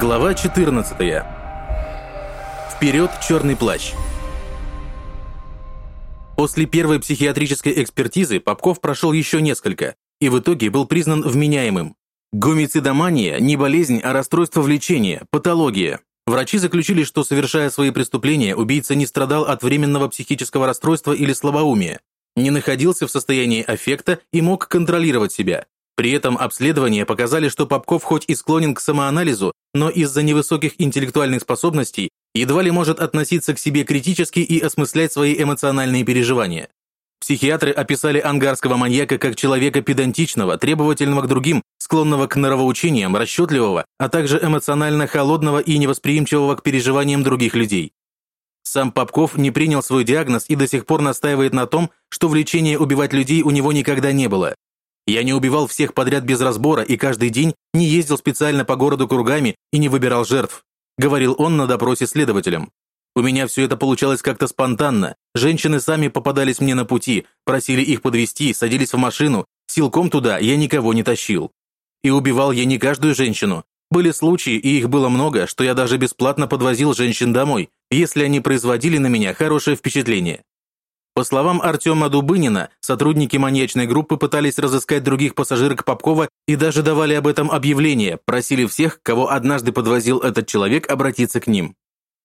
Глава 14. Вперед, черный плащ. После первой психиатрической экспертизы Попков прошел еще несколько и в итоге был признан вменяемым. Гомицидомания – не болезнь, а расстройство влечения, патология. Врачи заключили, что, совершая свои преступления, убийца не страдал от временного психического расстройства или слабоумия, не находился в состоянии аффекта и мог контролировать себя. При этом обследования показали, что Попков хоть и склонен к самоанализу, но из-за невысоких интеллектуальных способностей едва ли может относиться к себе критически и осмыслять свои эмоциональные переживания. Психиатры описали ангарского маньяка как человека педантичного, требовательного к другим, склонного к нравоучениям, расчетливого, а также эмоционально холодного и невосприимчивого к переживаниям других людей. Сам Попков не принял свой диагноз и до сих пор настаивает на том, что влечения убивать людей у него никогда не было. Я не убивал всех подряд без разбора и каждый день не ездил специально по городу кругами и не выбирал жертв», говорил он на допросе следователям. «У меня все это получалось как-то спонтанно. Женщины сами попадались мне на пути, просили их подвести, садились в машину. Силком туда я никого не тащил. И убивал я не каждую женщину. Были случаи, и их было много, что я даже бесплатно подвозил женщин домой, если они производили на меня хорошее впечатление. По словам Артема Дубынина, сотрудники маньячной группы пытались разыскать других пассажирок Попкова и даже давали об этом объявление, просили всех, кого однажды подвозил этот человек, обратиться к ним.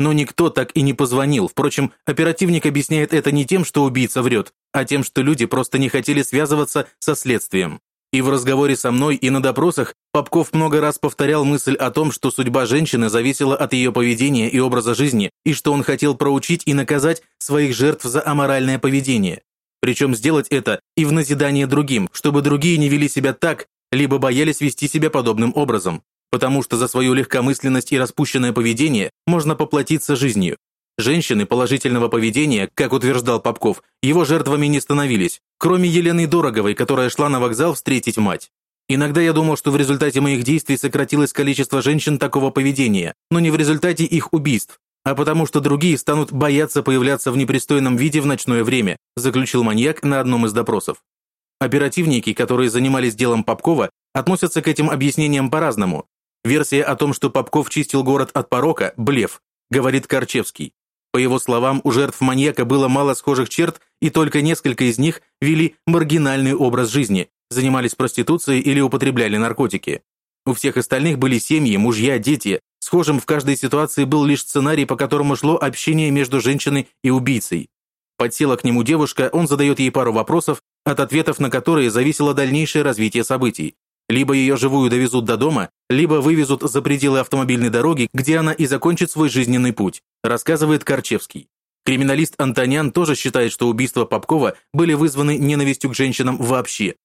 Но никто так и не позвонил. Впрочем, оперативник объясняет это не тем, что убийца врет, а тем, что люди просто не хотели связываться со следствием. И в разговоре со мной, и на допросах Попков много раз повторял мысль о том, что судьба женщины зависела от ее поведения и образа жизни, и что он хотел проучить и наказать своих жертв за аморальное поведение. Причем сделать это и в назидание другим, чтобы другие не вели себя так, либо боялись вести себя подобным образом, потому что за свою легкомысленность и распущенное поведение можно поплатиться жизнью. Женщины положительного поведения, как утверждал Попков, его жертвами не становились, кроме Елены Дороговой, которая шла на вокзал встретить мать. Иногда я думал, что в результате моих действий сократилось количество женщин такого поведения, но не в результате их убийств, а потому что другие станут бояться появляться в непристойном виде в ночное время, заключил маньяк на одном из допросов. Оперативники, которые занимались делом Попкова, относятся к этим объяснениям по-разному. Версия о том, что Попков чистил город от порока – блеф, говорит Корчевский. По его словам, у жертв маньяка было мало схожих черт, и только несколько из них вели маргинальный образ жизни, занимались проституцией или употребляли наркотики. У всех остальных были семьи, мужья, дети. Схожим в каждой ситуации был лишь сценарий, по которому шло общение между женщиной и убийцей. Подсела к нему девушка, он задает ей пару вопросов, от ответов на которые зависело дальнейшее развитие событий. Либо ее живую довезут до дома, либо вывезут за пределы автомобильной дороги, где она и закончит свой жизненный путь, рассказывает Корчевский. Криминалист Антонян тоже считает, что убийства Попкова были вызваны ненавистью к женщинам вообще.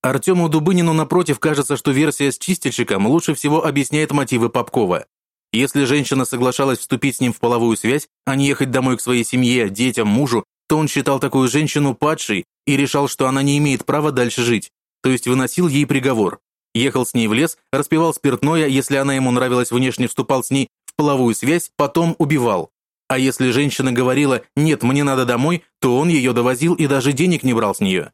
Артему Дубынину, напротив, кажется, что версия с чистильщиком лучше всего объясняет мотивы Попкова. Если женщина соглашалась вступить с ним в половую связь, а не ехать домой к своей семье, детям, мужу, то он считал такую женщину падшей и решал, что она не имеет права дальше жить, то есть выносил ей приговор. Ехал с ней в лес, распивал спиртное, если она ему нравилась внешне, вступал с ней в половую связь, потом убивал. А если женщина говорила «нет, мне надо домой», то он ее довозил и даже денег не брал с нее.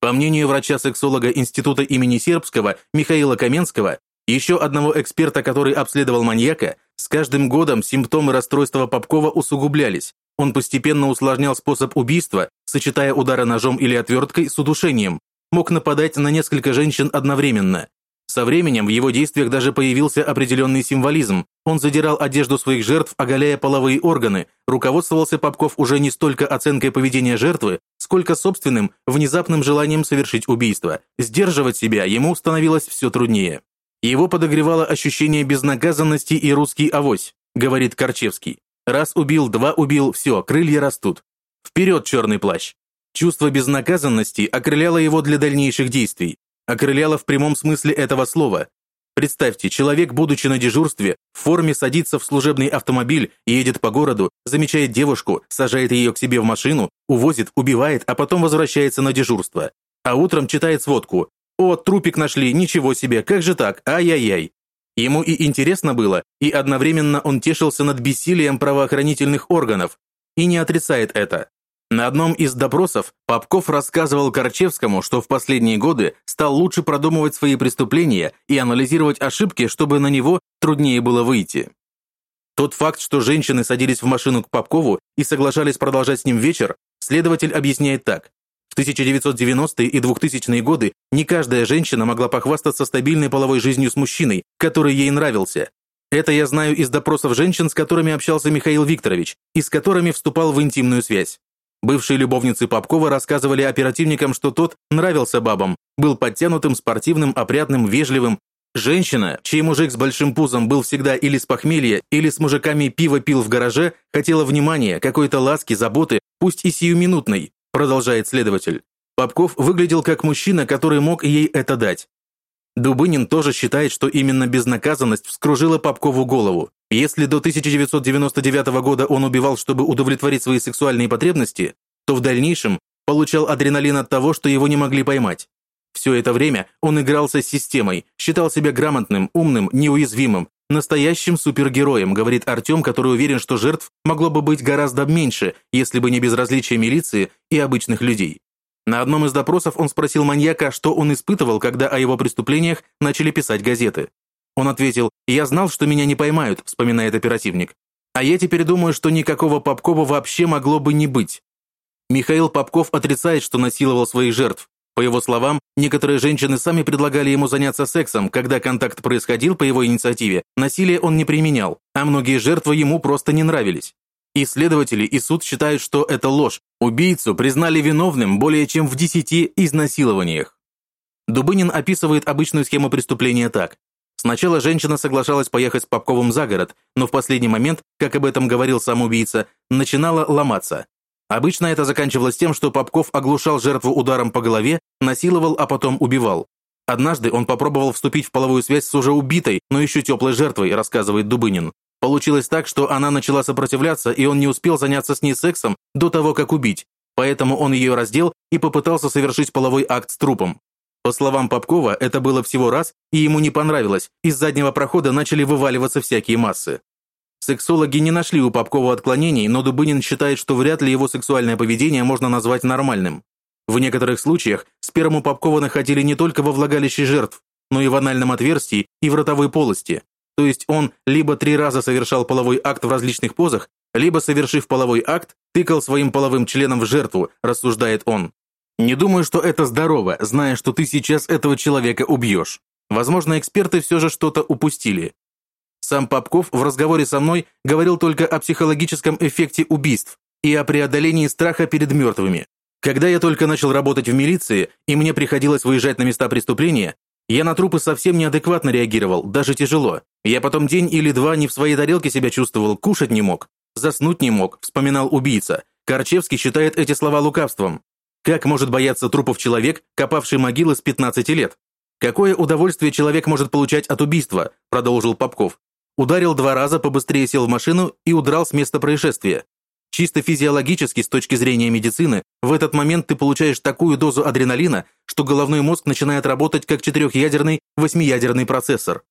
По мнению врача-сексолога Института имени Сербского Михаила Каменского, еще одного эксперта, который обследовал маньяка, с каждым годом симптомы расстройства Попкова усугублялись. Он постепенно усложнял способ убийства, сочетая удары ножом или отверткой с удушением, мог нападать на несколько женщин одновременно. Со временем в его действиях даже появился определенный символизм. Он задирал одежду своих жертв, оголяя половые органы. Руководствовался Попков уже не столько оценкой поведения жертвы, сколько собственным, внезапным желанием совершить убийство. Сдерживать себя ему становилось все труднее. Его подогревало ощущение безнаказанности и русский авось, говорит Корчевский. Раз убил, два убил, все, крылья растут. Вперед, черный плащ. Чувство безнаказанности окрыляло его для дальнейших действий. Окрыляло в прямом смысле этого слова. Представьте, человек, будучи на дежурстве, в форме садится в служебный автомобиль, едет по городу, замечает девушку, сажает ее к себе в машину, увозит, убивает, а потом возвращается на дежурство. А утром читает сводку. «О, трупик нашли, ничего себе, как же так, ай-яй-яй». Ему и интересно было, и одновременно он тешился над бессилием правоохранительных органов, и не отрицает это. На одном из допросов Попков рассказывал Корчевскому, что в последние годы стал лучше продумывать свои преступления и анализировать ошибки, чтобы на него труднее было выйти. Тот факт, что женщины садились в машину к Попкову и соглашались продолжать с ним вечер, следователь объясняет так. В 1990-е и 2000-е годы не каждая женщина могла похвастаться стабильной половой жизнью с мужчиной, который ей нравился. Это я знаю из допросов женщин, с которыми общался Михаил Викторович, и с которыми вступал в интимную связь. Бывшие любовницы Попкова рассказывали оперативникам, что тот нравился бабам, был подтянутым, спортивным, опрятным, вежливым. Женщина, чей мужик с большим пузом был всегда или с похмелья, или с мужиками пиво пил в гараже, хотела внимания, какой-то ласки, заботы, пусть и сиюминутной, продолжает следователь. Попков выглядел как мужчина, который мог ей это дать. Дубынин тоже считает, что именно безнаказанность вскружила Попкову голову. Если до 1999 года он убивал, чтобы удовлетворить свои сексуальные потребности, то в дальнейшем получал адреналин от того, что его не могли поймать. Все это время он игрался с системой, считал себя грамотным, умным, неуязвимым, настоящим супергероем, говорит Артем, который уверен, что жертв могло бы быть гораздо меньше, если бы не безразличие милиции и обычных людей. На одном из допросов он спросил маньяка, что он испытывал, когда о его преступлениях начали писать газеты. Он ответил, «Я знал, что меня не поймают», вспоминает оперативник. «А я теперь думаю, что никакого Попкова вообще могло бы не быть». Михаил Попков отрицает, что насиловал своих жертв. По его словам, некоторые женщины сами предлагали ему заняться сексом, когда контакт происходил по его инициативе, насилие он не применял, а многие жертвы ему просто не нравились. Исследователи и суд считают, что это ложь. Убийцу признали виновным более чем в 10 изнасилованиях. Дубынин описывает обычную схему преступления так. Сначала женщина соглашалась поехать с Попковым за город, но в последний момент, как об этом говорил сам убийца, начинала ломаться. Обычно это заканчивалось тем, что Попков оглушал жертву ударом по голове, насиловал, а потом убивал. Однажды он попробовал вступить в половую связь с уже убитой, но еще теплой жертвой, рассказывает Дубынин. Получилось так, что она начала сопротивляться, и он не успел заняться с ней сексом до того, как убить, поэтому он ее раздел и попытался совершить половой акт с трупом. По словам Попкова, это было всего раз, и ему не понравилось, из заднего прохода начали вываливаться всякие массы. Сексологи не нашли у Попкова отклонений, но Дубынин считает, что вряд ли его сексуальное поведение можно назвать нормальным. В некоторых случаях сперму Попкова находили не только во влагалище жертв, но и в анальном отверстии и в ротовой полости, то есть он либо три раза совершал половой акт в различных позах, либо, совершив половой акт, тыкал своим половым членом в жертву, рассуждает он. Не думаю, что это здорово, зная, что ты сейчас этого человека убьешь. Возможно, эксперты все же что-то упустили. Сам Попков в разговоре со мной говорил только о психологическом эффекте убийств и о преодолении страха перед мертвыми. Когда я только начал работать в милиции, и мне приходилось выезжать на места преступления, я на трупы совсем неадекватно реагировал, даже тяжело. Я потом день или два не в своей тарелке себя чувствовал, кушать не мог, заснуть не мог, вспоминал убийца. Корчевский считает эти слова лукавством. Как может бояться трупов человек, копавший могилы с 15 лет? Какое удовольствие человек может получать от убийства, продолжил Попков. Ударил два раза, побыстрее сел в машину и удрал с места происшествия. Чисто физиологически, с точки зрения медицины, в этот момент ты получаешь такую дозу адреналина, что головной мозг начинает работать как четырехъядерный, восьмиядерный процессор.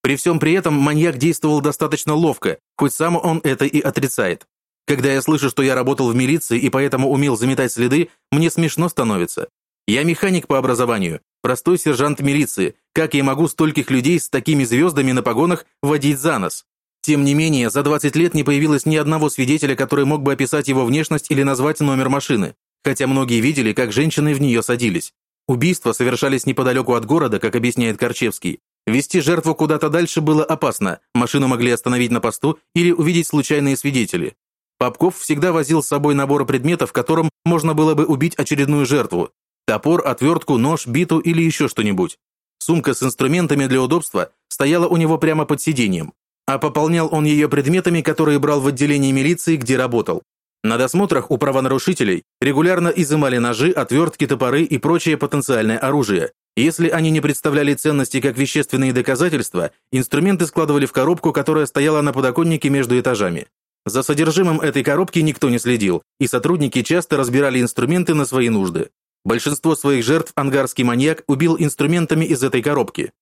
При всем при этом маньяк действовал достаточно ловко, хоть сам он это и отрицает. Когда я слышу, что я работал в милиции и поэтому умел заметать следы, мне смешно становится. Я механик по образованию, простой сержант милиции. Как я могу стольких людей с такими звездами на погонах водить за нос? Тем не менее, за 20 лет не появилось ни одного свидетеля, который мог бы описать его внешность или назвать номер машины, хотя многие видели, как женщины в нее садились. Убийства совершались неподалеку от города, как объясняет Корчевский. Вести жертву куда-то дальше было опасно, машину могли остановить на посту или увидеть случайные свидетели. Попков всегда возил с собой набор предметов, которым можно было бы убить очередную жертву. Топор, отвертку, нож, биту или еще что-нибудь. Сумка с инструментами для удобства стояла у него прямо под сиденьем а пополнял он ее предметами, которые брал в отделении милиции, где работал. На досмотрах у правонарушителей регулярно изымали ножи, отвертки, топоры и прочее потенциальное оружие. Если они не представляли ценности как вещественные доказательства, инструменты складывали в коробку, которая стояла на подоконнике между этажами. За содержимым этой коробки никто не следил, и сотрудники часто разбирали инструменты на свои нужды. Большинство своих жертв ангарский маньяк убил инструментами из этой коробки.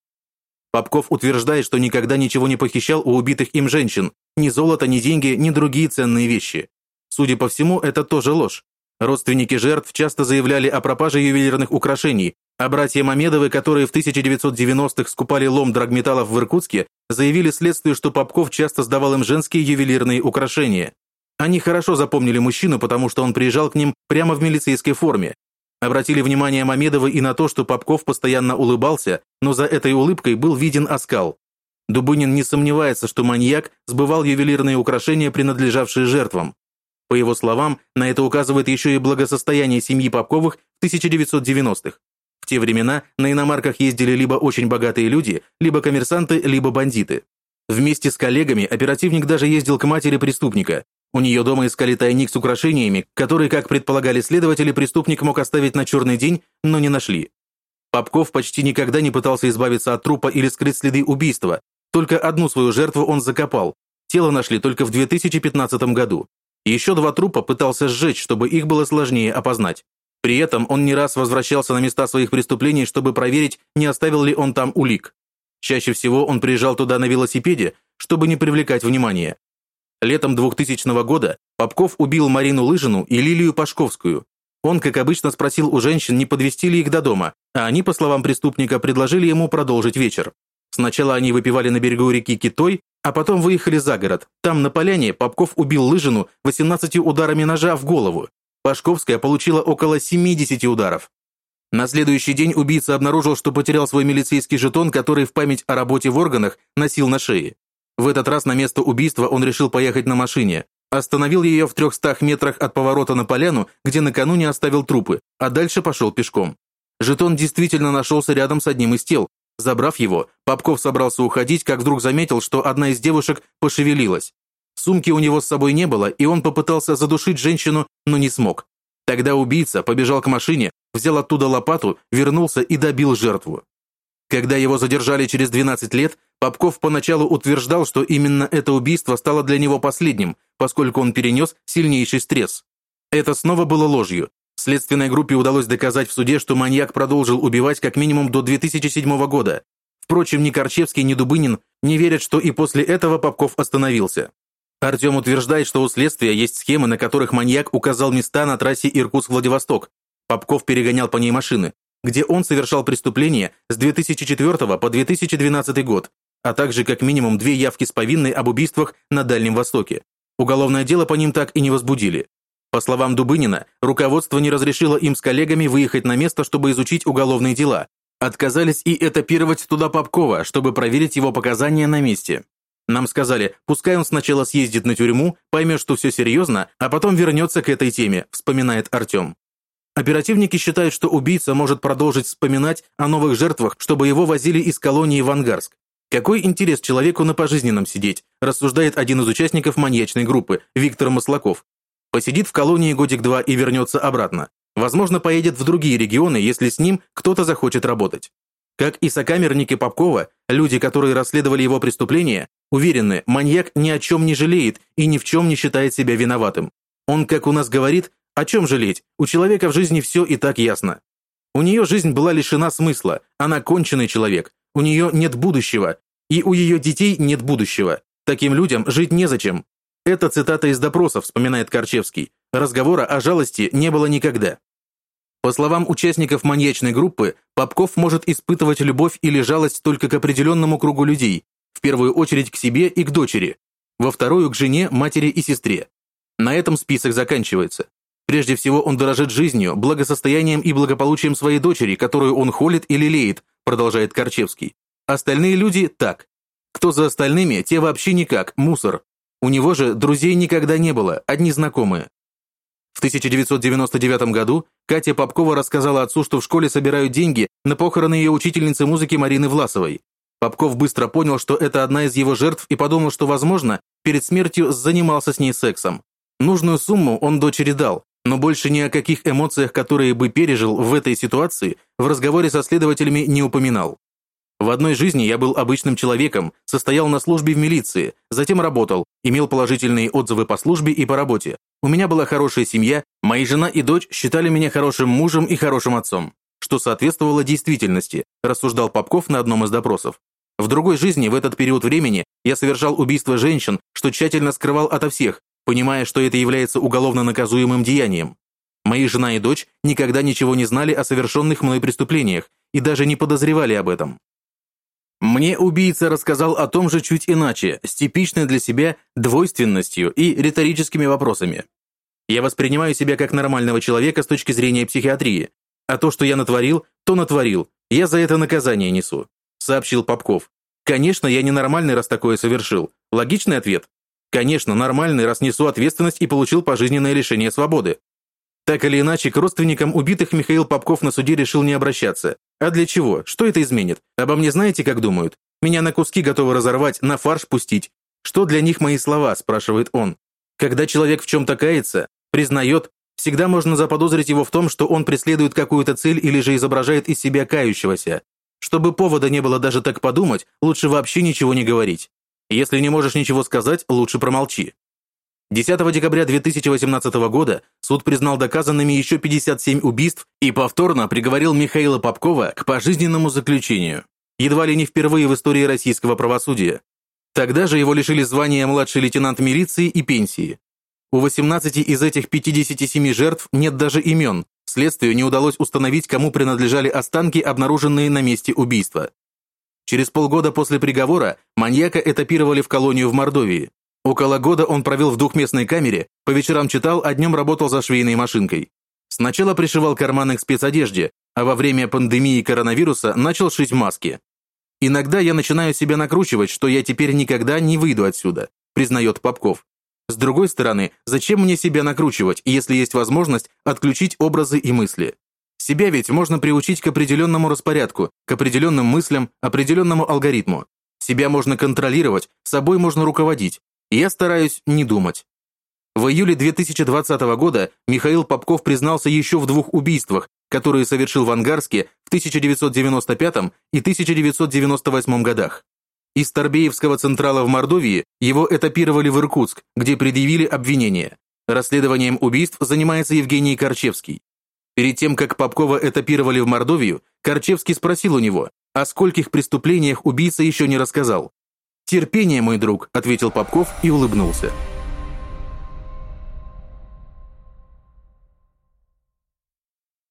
Попков утверждает, что никогда ничего не похищал у убитых им женщин, ни золото, ни деньги, ни другие ценные вещи. Судя по всему, это тоже ложь. Родственники жертв часто заявляли о пропаже ювелирных украшений, а братья Мамедовы, которые в 1990-х скупали лом драгметаллов в Иркутске, заявили следствию, что Попков часто сдавал им женские ювелирные украшения. Они хорошо запомнили мужчину, потому что он приезжал к ним прямо в милицейской форме. Обратили внимание Мамедовы и на то, что Попков постоянно улыбался, но за этой улыбкой был виден оскал. Дубынин не сомневается, что маньяк сбывал ювелирные украшения, принадлежавшие жертвам. По его словам, на это указывает еще и благосостояние семьи Попковых в 1990-х. В те времена на иномарках ездили либо очень богатые люди, либо коммерсанты, либо бандиты. Вместе с коллегами оперативник даже ездил к матери преступника. У нее дома искали тайник с украшениями, который, как предполагали следователи, преступник мог оставить на черный день, но не нашли. Попков почти никогда не пытался избавиться от трупа или скрыть следы убийства. Только одну свою жертву он закопал. Тело нашли только в 2015 году. Еще два трупа пытался сжечь, чтобы их было сложнее опознать. При этом он не раз возвращался на места своих преступлений, чтобы проверить, не оставил ли он там улик. Чаще всего он приезжал туда на велосипеде, чтобы не привлекать внимания. Летом 2000 года Попков убил Марину Лыжину и Лилию Пашковскую. Он, как обычно, спросил у женщин, не подвести ли их до дома, а они, по словам преступника, предложили ему продолжить вечер. Сначала они выпивали на берегу реки Китой, а потом выехали за город. Там, на поляне, Попков убил Лыжину 18 ударами ножа в голову. Пашковская получила около 70 ударов. На следующий день убийца обнаружил, что потерял свой милицейский жетон, который в память о работе в органах носил на шее. В этот раз на место убийства он решил поехать на машине. Остановил ее в 300 метрах от поворота на поляну, где накануне оставил трупы, а дальше пошел пешком. Жетон действительно нашелся рядом с одним из тел, Забрав его, Попков собрался уходить, как вдруг заметил, что одна из девушек пошевелилась. Сумки у него с собой не было, и он попытался задушить женщину, но не смог. Тогда убийца побежал к машине, взял оттуда лопату, вернулся и добил жертву. Когда его задержали через 12 лет, Попков поначалу утверждал, что именно это убийство стало для него последним, поскольку он перенес сильнейший стресс. Это снова было ложью. Следственной группе удалось доказать в суде, что маньяк продолжил убивать как минимум до 2007 года. Впрочем, ни Корчевский, ни Дубынин не верят, что и после этого Попков остановился. Артем утверждает, что у следствия есть схемы, на которых маньяк указал места на трассе Иркутск-Владивосток. Попков перегонял по ней машины, где он совершал преступления с 2004 по 2012 год, а также как минимум две явки с повинной об убийствах на Дальнем Востоке. Уголовное дело по ним так и не возбудили. По словам Дубынина, руководство не разрешило им с коллегами выехать на место, чтобы изучить уголовные дела. Отказались и этапировать туда Попкова, чтобы проверить его показания на месте. Нам сказали, пускай он сначала съездит на тюрьму, поймет, что все серьезно, а потом вернется к этой теме, вспоминает Артем. Оперативники считают, что убийца может продолжить вспоминать о новых жертвах, чтобы его возили из колонии в Ангарск. Какой интерес человеку на пожизненном сидеть, рассуждает один из участников маньячной группы, Виктор Маслаков. Посидит в колонии годик-два и вернется обратно. Возможно, поедет в другие регионы, если с ним кто-то захочет работать. Как и сокамерники Попкова, люди, которые расследовали его преступления, уверены, маньяк ни о чем не жалеет и ни в чем не считает себя виноватым. Он, как у нас говорит, о чем жалеть? У человека в жизни все и так ясно. У нее жизнь была лишена смысла, она конченый человек, у нее нет будущего, и у ее детей нет будущего. Таким людям жить незачем, это цитата из допроса, вспоминает Корчевский. Разговора о жалости не было никогда. По словам участников маньячной группы, Попков может испытывать любовь или жалость только к определенному кругу людей, первую очередь к себе и к дочери, во вторую – к жене, матери и сестре. На этом список заканчивается. Прежде всего, он дорожит жизнью, благосостоянием и благополучием своей дочери, которую он холит и лелеет, продолжает Корчевский. Остальные люди – так. Кто за остальными, те вообще никак, мусор. У него же друзей никогда не было, одни знакомые. В 1999 году Катя Попкова рассказала отцу, что в школе собирают деньги на похороны ее учительницы музыки Марины Власовой. Попков быстро понял, что это одна из его жертв и подумал, что, возможно, перед смертью занимался с ней сексом. Нужную сумму он дочери дал, но больше ни о каких эмоциях, которые бы пережил в этой ситуации, в разговоре со следователями не упоминал. В одной жизни я был обычным человеком, состоял на службе в милиции, затем работал, имел положительные отзывы по службе и по работе. У меня была хорошая семья, мои жена и дочь считали меня хорошим мужем и хорошим отцом, что соответствовало действительности, рассуждал Попков на одном из допросов. В другой жизни в этот период времени я совершал убийство женщин, что тщательно скрывал ото всех, понимая, что это является уголовно наказуемым деянием. Мои жена и дочь никогда ничего не знали о совершенных мной преступлениях и даже не подозревали об этом. Мне убийца рассказал о том же чуть иначе, с типичной для себя двойственностью и риторическими вопросами. Я воспринимаю себя как нормального человека с точки зрения психиатрии, а то, что я натворил, то натворил, я за это наказание несу», сообщил Попков. «Конечно, я ненормальный, раз такое совершил. Логичный ответ? Конечно, нормальный, раз несу ответственность и получил пожизненное лишение свободы. Так или иначе, к родственникам убитых Михаил Попков на суде решил не обращаться. А для чего? Что это изменит? Обо мне знаете, как думают? Меня на куски готовы разорвать, на фарш пустить. Что для них мои слова, спрашивает он. Когда человек в чем-то кается, признает, всегда можно заподозрить его в том, что он преследует какую-то цель или же изображает из себя кающегося. Чтобы повода не было даже так подумать, лучше вообще ничего не говорить. Если не можешь ничего сказать, лучше промолчи. 10 декабря 2018 года суд признал доказанными еще 57 убийств и повторно приговорил Михаила Попкова к пожизненному заключению. Едва ли не впервые в истории российского правосудия. Тогда же его лишили звания младший лейтенант милиции и пенсии. У 18 из этих 57 жертв нет даже имен. Следствию не удалось установить, кому принадлежали останки, обнаруженные на месте убийства. Через полгода после приговора маньяка этапировали в колонию в Мордовии. Около года он провел в двухместной камере, по вечерам читал, а днем работал за швейной машинкой. Сначала пришивал карманы к спецодежде, а во время пандемии коронавируса начал шить маски. «Иногда я начинаю себя накручивать, что я теперь никогда не выйду отсюда», признает Попков. С другой стороны, зачем мне себя накручивать, если есть возможность отключить образы и мысли? Себя ведь можно приучить к определенному распорядку, к определенным мыслям, определенному алгоритму. Себя можно контролировать, собой можно руководить, я стараюсь не думать. В июле 2020 года Михаил Попков признался еще в двух убийствах, которые совершил в Ангарске в 1995 и 1998 годах. Из Торбеевского централа в Мордовии его этапировали в Иркутск, где предъявили обвинение. Расследованием убийств занимается Евгений Корчевский. Перед тем, как Попкова этапировали в Мордовию, Корчевский спросил у него, о скольких преступлениях убийца еще не рассказал. «Терпение, мой друг», — ответил Попков и улыбнулся.